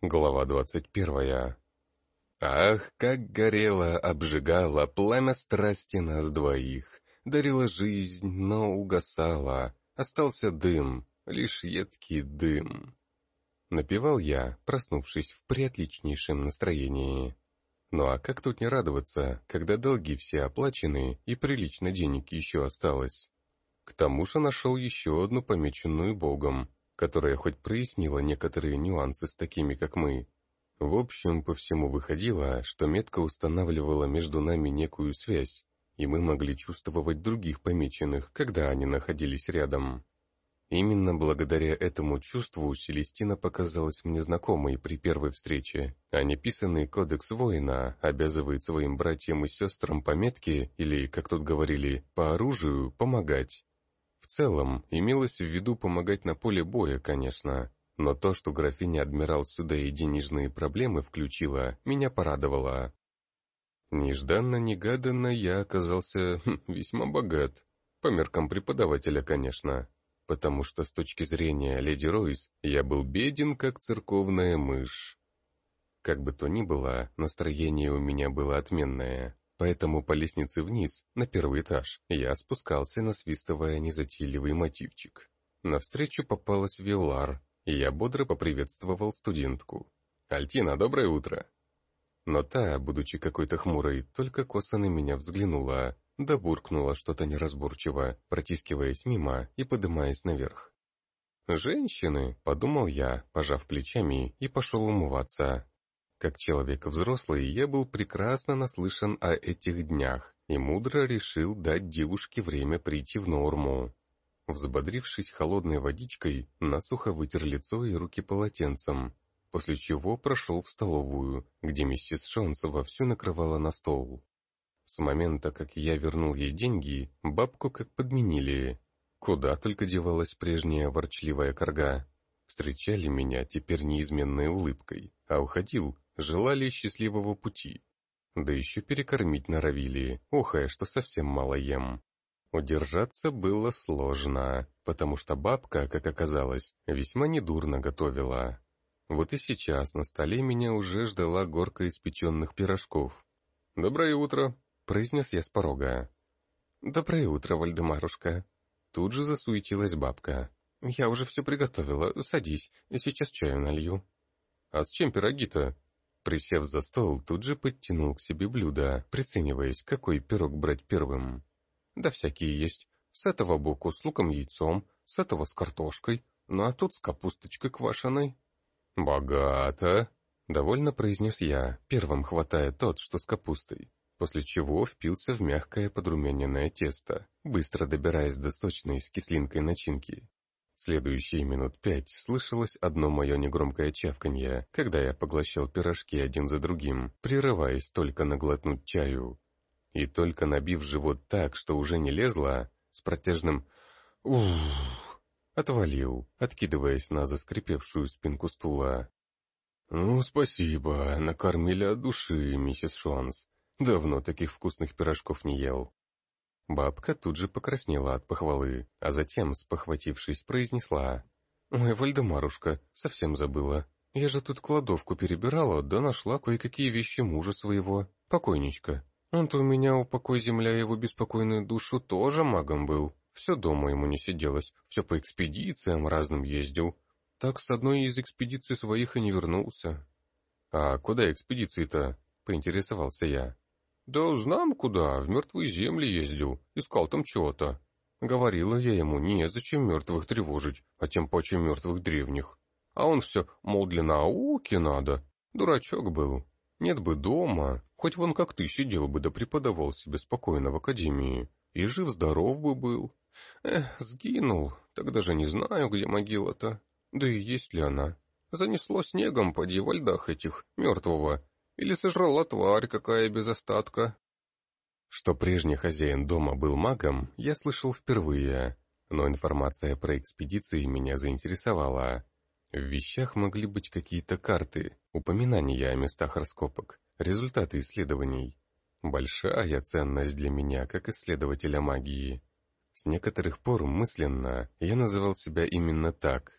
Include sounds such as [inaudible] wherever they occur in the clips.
Глава двадцать первая. Ах, как горело, обжигало пламя страсти нас двоих, дарила жизнь, но угасала, остался дым, лишь едкий дым. Напевал я, проснувшись в приотличнейшем настроении. Ну а как тут не радоваться, когда долги все оплачены и прилично денег еще осталось? К тому же нашел еще одну помеченную Богом, которая хоть прояснила некоторые нюансы с такими, как мы. В общем, по всему выходило, что метка устанавливала между нами некую связь, и мы могли чувствовать других помеченных, когда они находились рядом. Именно благодаря этому чувству Селестина показалась мне знакомой при первой встрече, а неписанный кодекс воина обязывает своим братьям и сестрам по метке, или, как тут говорили, по оружию, помогать. В целом, имелось в виду помогать на поле боя, конечно, но то, что графиня-адмирал сюда и денежные проблемы включила, меня порадовало. Нежданно-негаданно я оказался [laughs] хм, весьма богат, по меркам преподавателя, конечно, потому что с точки зрения леди Ройс я был беден, как церковная мышь. Как бы то ни было, настроение у меня было отменное. Поэтому по лестнице вниз, на первый этаж, я спускался, насвистывая незатейливый мотивчик. Навстречу попалась Виолар, и я бодро поприветствовал студентку. «Альтина, доброе утро!» Но та, будучи какой-то хмурой, только косо на меня взглянула, да буркнула что-то неразборчиво, протискиваясь мимо и подымаясь наверх. «Женщины!» — подумал я, пожав плечами, и пошел умываться. Как человек взрослый, я был прекрасно наслышан о этих днях и мудро решил дать девушке время прийти в норму. Взбодрившись холодной водичкой, насухо вытер лицо и руки полотенцем, после чего прошел в столовую, где миссис Шонс вовсю накрывала на стол. С момента, как я вернул ей деньги, бабку как подменили. Куда только девалась прежняя ворчливая корга. Встречали меня теперь неизменной улыбкой, а уходил желали счастливого пути. Да еще перекормить норовили, охая, что совсем мало ем. Удержаться было сложно, потому что бабка, как оказалось, весьма недурно готовила. Вот и сейчас на столе меня уже ждала горка испеченных пирожков. «Доброе утро», — произнес я с порога. «Доброе утро, Вальдемарушка». Тут же засуетилась бабка. «Я уже все приготовила, садись, сейчас чаю налью». «А с чем пироги-то?» Присев за стол, тут же подтянул к себе блюдо, прицениваясь, какой пирог брать первым. Да всякие есть. С этого боку с луком-яйцом, с этого с картошкой, ну а тут с капусточкой квашеной. «Богато!» — довольно произнес я, первым хватая тот, что с капустой, после чего впился в мягкое подрумяненное тесто, быстро добираясь до сочной с кислинкой начинки. Следующие минут пять слышалось одно мое негромкое чавканье, когда я поглощал пирожки один за другим, прерываясь только на глотнуть чаю. И только набив живот так, что уже не лезло, с протяжным «ух» отвалил, откидываясь на заскрипевшую спинку стула. «Ну, спасибо, накормили от души, миссис Шонс. Давно таких вкусных пирожков не ел». Бабка тут же покраснела от похвалы, а затем, спохватившись, произнесла. «Ой, Вальдемарушка, совсем забыла. Я же тут кладовку перебирала, да нашла кое-какие вещи мужа своего, покойничка. Он-то у меня, упокой земля его беспокойную душу, тоже магом был. Все дома ему не сиделось, все по экспедициям разным ездил. Так с одной из экспедиций своих и не вернулся». «А куда экспедиции-то?» — поинтересовался я. «Да знам куда, в мертвые земли ездил, искал там чего-то». Говорила я ему, незачем мертвых тревожить, а тем паче мертвых древних. А он все, мол, для науки надо. Дурачок был. Нет бы дома, хоть вон как ты сидел бы да преподавал себе спокойно в академии. И жив-здоров бы был. Эх, сгинул, тогда же не знаю, где могила-то. Да и есть ли она. Занесло снегом поди во льдах этих, мертвого, или сожрала тварь какая без остатка. Что прежний хозяин дома был магом, я слышал впервые, но информация про экспедиции меня заинтересовала. В вещах могли быть какие-то карты, упоминания о местах раскопок, результаты исследований. Большая ценность для меня, как исследователя магии. С некоторых пор мысленно я называл себя именно так.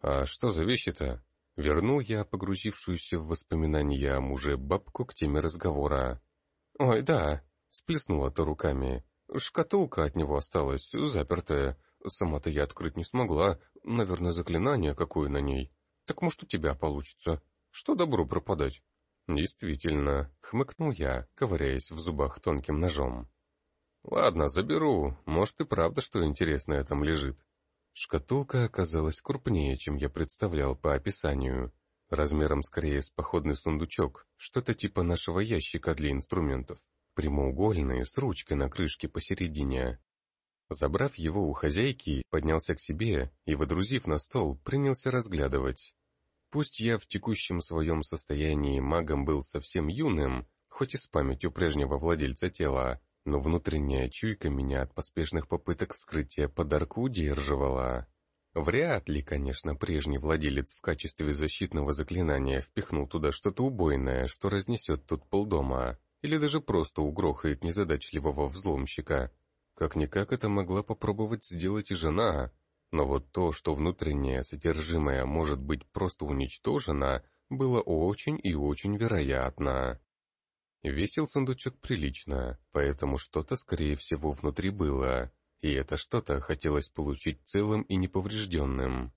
«А что за вещи-то?» Вернул я погрузившуюся в воспоминания о муже бабку к теме разговора. «Ой, да», — сплеснула-то руками. «Шкатулка от него осталась, запертая. Сама-то я открыть не смогла. Наверное, заклинание какое на ней. Так может, у тебя получится. Что добру пропадать?» «Действительно», — хмыкнул я, ковыряясь в зубах тонким ножом. «Ладно, заберу. Может, и правда, что интересное там лежит». Шкатулка оказалась крупнее, чем я представлял по описанию. Размером скорее с походный сундучок, что-то типа нашего ящика для инструментов. Прямоугольный, с ручкой на крышке посередине. Забрав его у хозяйки, поднялся к себе и, водрузив на стол, принялся разглядывать. Пусть я в текущем своем состоянии магом был совсем юным, хоть и с памятью прежнего владельца тела, но внутренняя чуйка меня от поспешных попыток вскрытия подарка удерживала. Вряд ли, конечно, прежний владелец в качестве защитного заклинания впихнул туда что-то убойное, что разнесет тут полдома, или даже просто угрохает незадачливого взломщика. Как-никак это могла попробовать сделать и жена, но вот то, что внутреннее содержимое может быть просто уничтожено, было очень и очень вероятно. Весил сундучок прилично, поэтому что-то, скорее всего, внутри было, и это что-то хотелось получить целым и неповрежденным.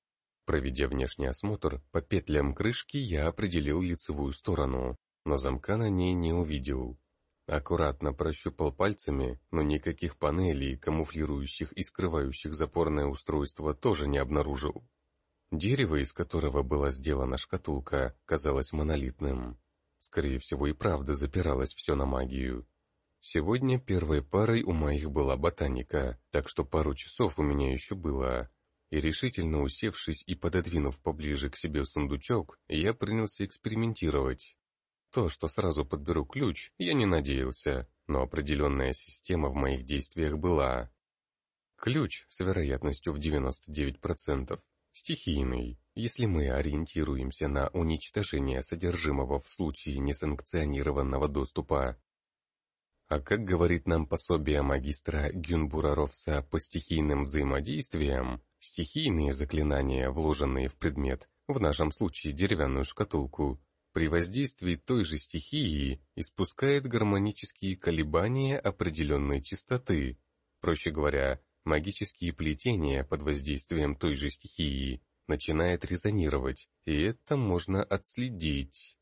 Проведя внешний осмотр, по петлям крышки я определил лицевую сторону, но замка на ней не увидел. Аккуратно прощупал пальцами, но никаких панелей, камуфлирующих и скрывающих запорное устройство, тоже не обнаружил. Дерево, из которого была сделана шкатулка, казалось монолитным. Скорее всего и правда запиралось все на магию. Сегодня первой парой у моих была ботаника, так что пару часов у меня еще было. И решительно усевшись и пододвинув поближе к себе сундучок, я принялся экспериментировать. То, что сразу подберу ключ, я не надеялся, но определенная система в моих действиях была. Ключ с вероятностью в 99%, стихийный, если мы ориентируемся на уничтожение содержимого в случае несанкционированного доступа. А как говорит нам пособие магистра Гюнбура Ровса по стихийным взаимодействиям, стихийные заклинания, вложенные в предмет, в нашем случае деревянную шкатулку, при воздействии той же стихии испускает гармонические колебания определенной частоты. Проще говоря, магические плетения под воздействием той же стихии начинает резонировать, и это можно отследить.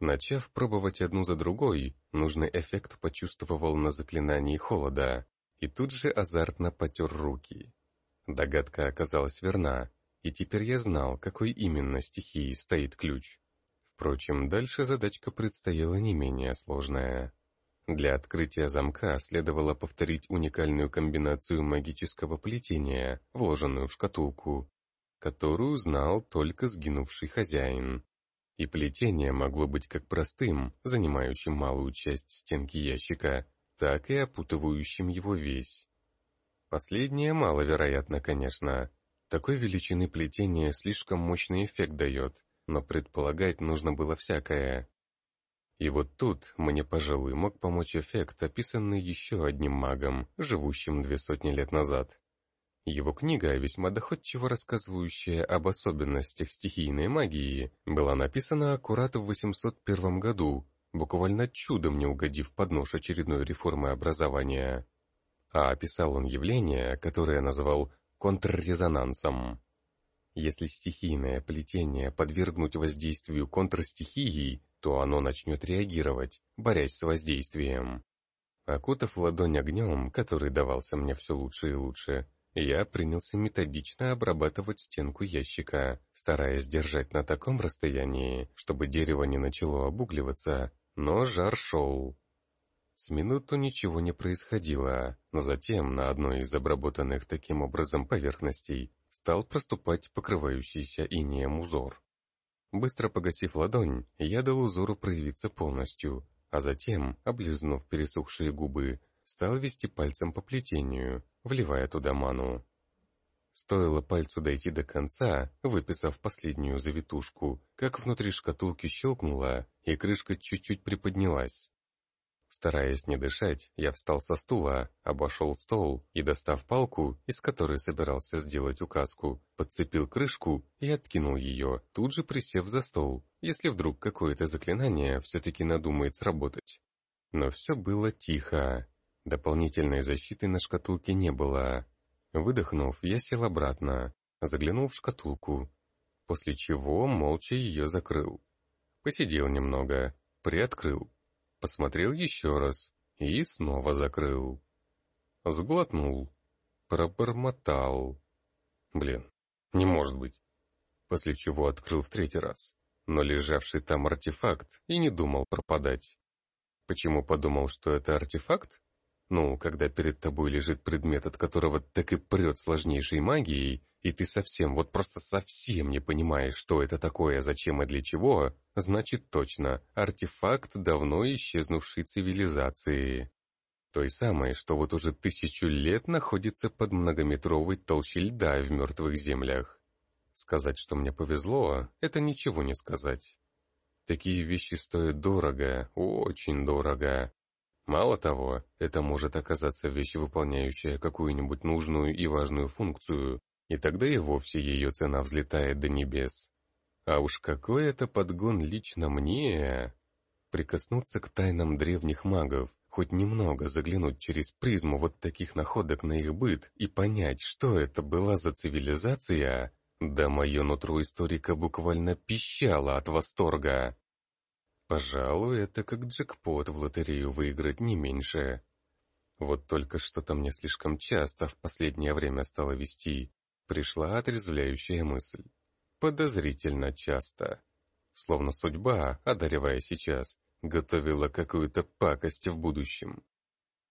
Начав пробовать одну за другой, нужный эффект почувствовал на заклинании холода, и тут же азартно потер руки. Догадка оказалась верна, и теперь я знал, какой именно стихии стоит ключ. Впрочем, дальше задачка предстояла не менее сложная. Для открытия замка следовало повторить уникальную комбинацию магического плетения, вложенную в шкатулку, которую знал только сгинувший хозяин. И плетение могло быть как простым, занимающим малую часть стенки ящика, так и опутывающим его весь. Последнее маловероятно, конечно. Такой величины плетения слишком мощный эффект дает, но предполагать нужно было всякое. И вот тут мне, пожалуй, мог помочь эффект, описанный еще одним магом, живущим две сотни лет назад. Его книга, весьма доходчиво рассказывающая об особенностях стихийной магии, была написана аккурат в 801 году, буквально чудом не угодив под нож очередной реформы образования. А описал он явление, которое назвал контррезонансом. Если стихийное плетение подвергнуть воздействию контрстихии, то оно начнет реагировать, борясь с воздействием. Окутав ладонь огнем, который давался мне все лучше и лучше, я принялся методично обрабатывать стенку ящика, стараясь держать на таком расстоянии, чтобы дерево не начало обугливаться, но жар шел. С минуту ничего не происходило, но затем на одной из обработанных таким образом поверхностей стал проступать покрывающийся инеем узор. Быстро погасив ладонь, я дал узору проявиться полностью, а затем, облизнув пересохшие губы, стал вести пальцем по плетению, вливая туда ману. Стоило пальцу дойти до конца, выписав последнюю завитушку, как внутри шкатулки щелкнуло, и крышка чуть-чуть приподнялась. Стараясь не дышать, я встал со стула, обошел стол и, достав палку, из которой собирался сделать указку, подцепил крышку и откинул ее, тут же присев за стол, если вдруг какое-то заклинание все-таки надумает сработать. Но все было тихо. Дополнительной защиты на шкатулке не было. Выдохнув, я сел обратно, заглянул в шкатулку, после чего молча ее закрыл. Посидел немного, приоткрыл посмотрел еще раз и снова закрыл. Сглотнул, пробормотал. Блин, не может быть. После чего открыл в третий раз, но лежавший там артефакт и не думал пропадать. Почему подумал, что это артефакт? Ну, когда перед тобой лежит предмет, от которого так и прет сложнейшей магией, и ты совсем, вот просто совсем не понимаешь, что это такое, зачем и для чего, значит точно, артефакт давно исчезнувшей цивилизации. Той самой, что вот уже тысячу лет находится под многометровой толщей льда в мертвых землях. Сказать, что мне повезло, это ничего не сказать. Такие вещи стоят дорого, очень дорого. Мало того, это может оказаться вещь, выполняющая какую-нибудь нужную и важную функцию, и тогда и вовсе ее цена взлетает до небес. А уж какой это подгон лично мне! Прикоснуться к тайнам древних магов, хоть немного заглянуть через призму вот таких находок на их быт и понять, что это была за цивилизация, да мое нутро историка буквально пищало от восторга. Пожалуй, это как джекпот в лотерею выиграть не меньше. Вот только что-то мне слишком часто в последнее время стало вести. Пришла отрезвляющая мысль. Подозрительно часто. Словно судьба, одаривая сейчас, готовила какую-то пакость в будущем.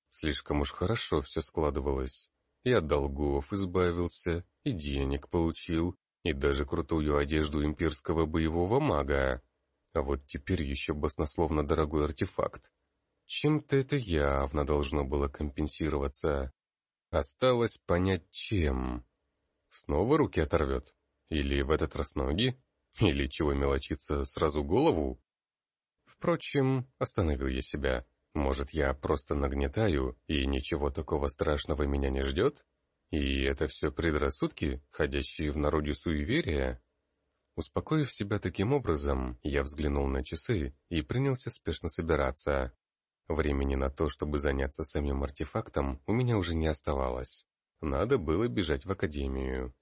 Слишком уж хорошо все складывалось. И от долгов избавился, и денег получил, и даже крутую одежду имперского боевого мага. А вот теперь еще баснословно дорогой артефакт. Чем-то это явно должно было компенсироваться. Осталось понять, чем. Снова руки оторвет? Или в этот раз ноги? Или чего мелочиться, сразу голову? Впрочем, остановил я себя. Может, я просто нагнетаю, и ничего такого страшного меня не ждет? И это все предрассудки, ходящие в народе суеверия? Успокоив себя таким образом, я взглянул на часы и принялся спешно собираться. Времени на то, чтобы заняться самим артефактом, у меня уже не оставалось. Надо было бежать в академию.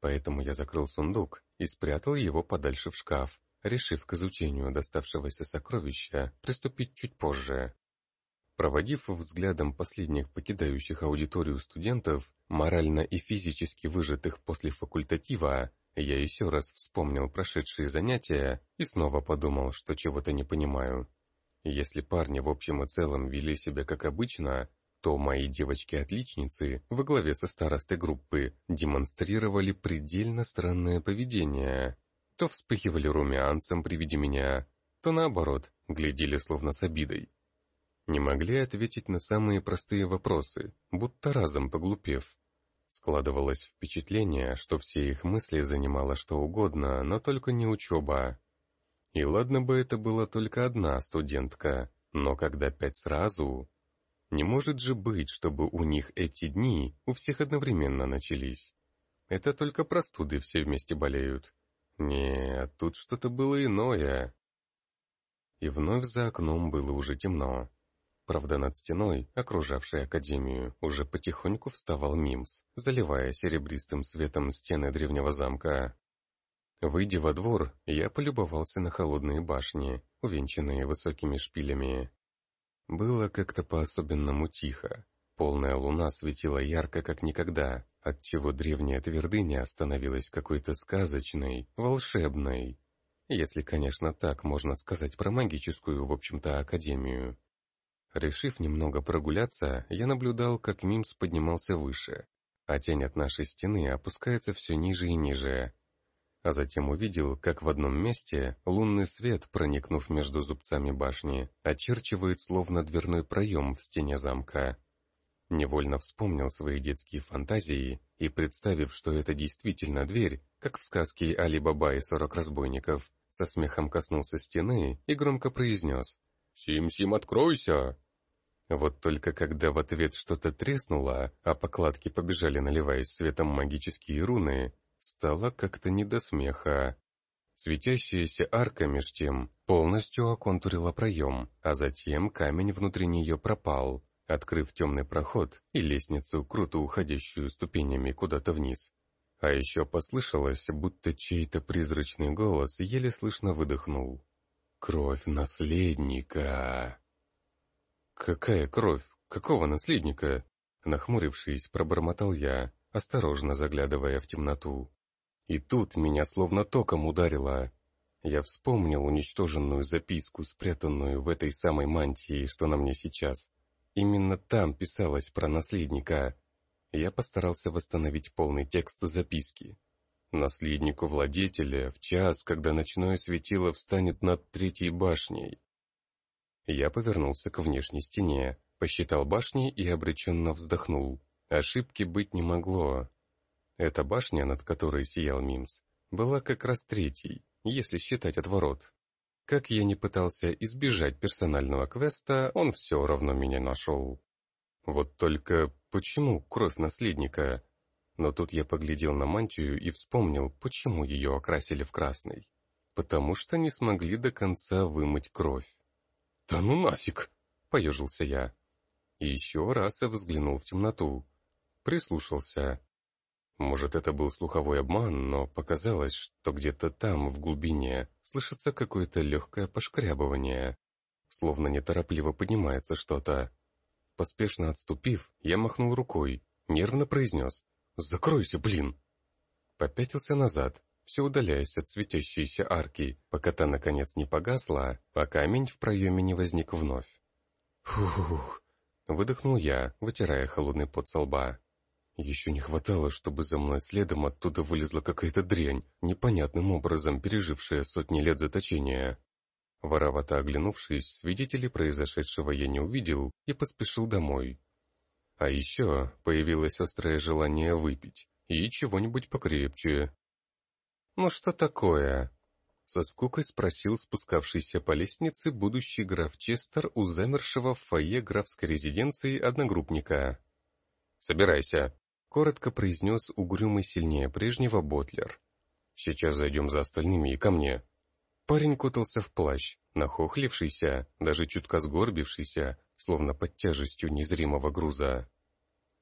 Поэтому я закрыл сундук и спрятал его подальше в шкаф, решив к изучению доставшегося сокровища приступить чуть позже. Проводив взглядом последних покидающих аудиторию студентов, морально и физически выжатых после факультатива, я еще раз вспомнил прошедшие занятия и снова подумал, что чего-то не понимаю. Если парни в общем и целом вели себя как обычно, то мои девочки-отличницы во главе со старостой группы демонстрировали предельно странное поведение. То вспыхивали румянцем при виде меня, то наоборот, глядели словно с обидой. Не могли ответить на самые простые вопросы, будто разом поглупев. Складывалось впечатление, что все их мысли занимало что угодно, но только не учеба. И ладно бы это была только одна студентка, но когда пять сразу... Не может же быть, чтобы у них эти дни у всех одновременно начались. Это только простуды все вместе болеют. Нет, тут что-то было иное. И вновь за окном было уже темно. Правда, над стеной, окружавшей Академию, уже потихоньку вставал Мимс, заливая серебристым светом стены древнего замка. Выйдя во двор, я полюбовался на холодные башни, увенчанные высокими шпилями. Было как-то по-особенному тихо. Полная луна светила ярко, как никогда, отчего древняя твердыня становилась какой-то сказочной, волшебной. Если, конечно, так можно сказать про магическую, в общем-то, академию. Решив немного прогуляться, я наблюдал, как Мимс поднимался выше, а тень от нашей стены опускается все ниже и ниже. А затем увидел, как в одном месте лунный свет, проникнув между зубцами башни, очерчивает словно дверной проем в стене замка. Невольно вспомнил свои детские фантазии и, представив, что это действительно дверь, как в сказке «Али Баба и сорок разбойников», со смехом коснулся стены и громко произнес «Сим-Сим, откройся!» Вот только когда в ответ что-то треснуло, а покладки побежали, наливаясь светом магические руны, стало как-то не до смеха. Светящаяся арка меж тем полностью оконтурила проем, а затем камень внутри нее пропал, открыв темный проход и лестницу, круто уходящую ступенями куда-то вниз. А еще послышалось, будто чей-то призрачный голос еле слышно выдохнул. «Кровь наследника!» «Какая кровь? Какого наследника?» Нахмурившись, пробормотал я, осторожно заглядывая в темноту. И тут меня словно током ударило. Я вспомнил уничтоженную записку, спрятанную в этой самой мантии, что на мне сейчас. Именно там писалось про наследника. Я постарался восстановить полный текст записки. Наследнику владетеля в час, когда ночное светило встанет над третьей башней. Я повернулся к внешней стене, посчитал башни и обреченно вздохнул. Ошибки быть не могло. Эта башня, над которой сиял Мимс, была как раз третьей, если считать отворот. Как я не пытался избежать персонального квеста, он все равно меня нашел. Вот только почему кровь наследника? Но тут я поглядел на мантию и вспомнил, почему ее окрасили в красный. Потому что не смогли до конца вымыть кровь. «Да ну нафиг!» — поежился я. И еще раз я взглянул в темноту. Прислушался. Может, это был слуховой обман, но показалось, что где-то там, в глубине, слышится какое-то легкое пошкрябывание, словно неторопливо поднимается что-то. Поспешно отступив, я махнул рукой, нервно произнес «Закройся, блин!» Попятился назад, все удаляясь от светящейся арки, пока та наконец не погасла, а камень в проеме не возник вновь. «Фух!» — выдохнул я, вытирая холодный пот со лба. Еще не хватало, чтобы за мной следом оттуда вылезла какая-то дрянь, непонятным образом пережившая сотни лет заточения. Воровато оглянувшись, свидетелей произошедшего я не увидел и поспешил домой. А еще появилось острое желание выпить и чего-нибудь покрепче. «Ну что такое?» Со скукой спросил спускавшийся по лестнице будущий граф Честер у замершего в фойе графской резиденции одногруппника. «Собирайся», Коротко произнес угрюмый сильнее прежнего Ботлер. «Сейчас зайдем за остальными и ко мне». Парень кутался в плащ, нахохлившийся, даже чутко сгорбившийся, словно под тяжестью незримого груза.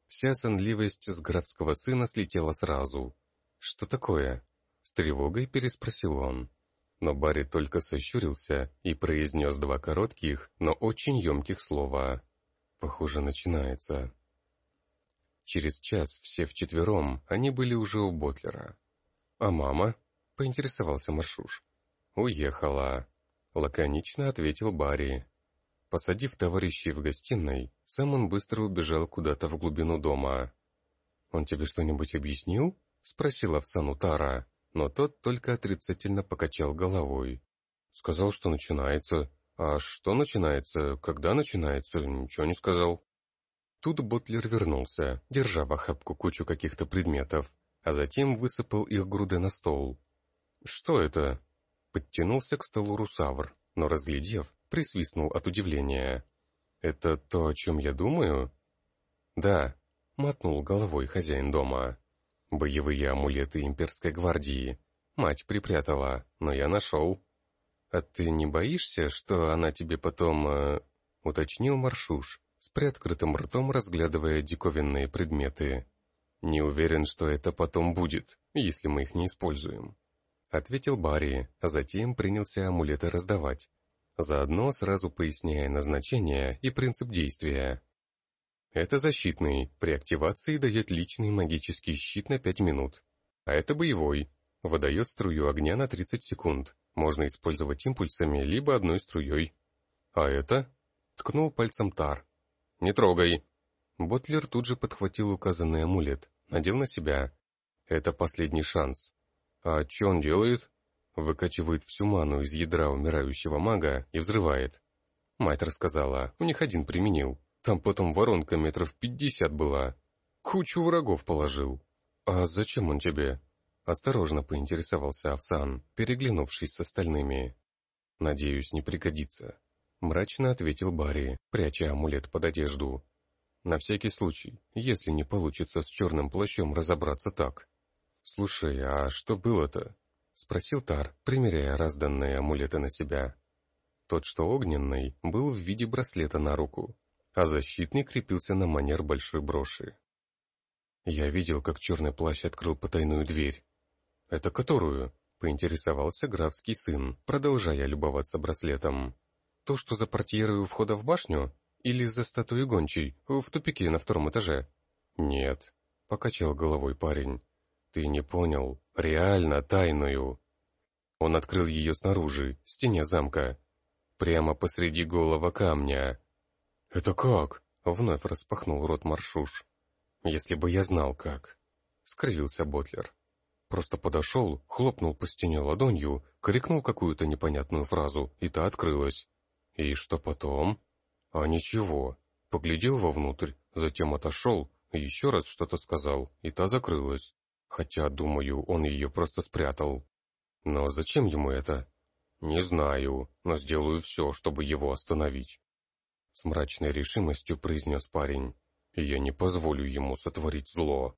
Вся сонливость с графского сына слетела сразу. «Что такое?» — с тревогой переспросил он. Но Барри только сощурился и произнес два коротких, но очень емких слова. «Похоже, начинается». Через час все вчетвером они были уже у Ботлера. «А мама?» — поинтересовался Маршуш. «Уехала», — лаконично ответил Барри. Посадив товарищей в гостиной, сам он быстро убежал куда-то в глубину дома. «Он тебе что-нибудь объяснил?» — спросила Овсану Тара, но тот только отрицательно покачал головой. «Сказал, что начинается. А что начинается? Когда начинается? Ничего не сказал». Тут Ботлер вернулся, держа в охапку кучу каких-то предметов, а затем высыпал их груды на стол. «Что это?» Подтянулся к столу русавр, но, разглядев, присвистнул от удивления. «Это то, о чем я думаю?» «Да», — мотнул головой хозяин дома. «Боевые амулеты имперской гвардии. Мать припрятала, но я нашел». «А ты не боишься, что она тебе потом...» э, — уточнил Маршуш, с приоткрытым ртом разглядывая диковинные предметы. «Не уверен, что это потом будет, если мы их не используем», — ответил Барри, а затем принялся амулеты раздавать, заодно сразу поясняя назначение и принцип действия. Это защитный, при активации дает личный магический щит на 5 минут, а это боевой, выдает струю огня на 30 секунд, можно использовать импульсами либо одной струей. А это? Ткнул пальцем Тар, «Не трогай!» Ботлер тут же подхватил указанный амулет, надел на себя. «Это последний шанс». «А что он делает?» Выкачивает всю ману из ядра умирающего мага и взрывает. Мать рассказала, у них один применил. Там потом воронка метров пятьдесят была. Кучу врагов положил. «А зачем он тебе?» Осторожно поинтересовался Овсан, переглянувшись с остальными. «Надеюсь, не пригодится». Мрачно ответил Барри, пряча амулет под одежду. На всякий случай, если не получится с черным плащом разобраться так. «Слушай, а что было-то?» — спросил Тар, примеряя разданные амулеты на себя. Тот, что огненный, был в виде браслета на руку, а защитный крепился на манер большой броши. Я видел, как черный плащ открыл потайную дверь. «Это которую?» — поинтересовался графский сын, продолжая любоваться браслетом. «То, что за портьерой у входа в башню? Или за статуей гончей, в тупике на втором этаже?» «Нет», — покачал головой парень. «Ты не понял. Реально тайную». Он открыл ее снаружи, в стене замка. Прямо посреди голого камня. «Это как?» — вновь распахнул рот Маршуш. «Если бы я знал, как», — скривился Ботлер. Просто подошел, хлопнул по стене ладонью, крикнул какую-то непонятную фразу, и та открылась. И что потом? А ничего. Поглядел вовнутрь, затем отошел, еще раз что-то сказал, и та закрылась. Хотя, думаю, он ее просто спрятал. Но зачем ему это? Не знаю, но сделаю все, чтобы его остановить. С мрачной решимостью произнес парень. Я не позволю ему сотворить зло.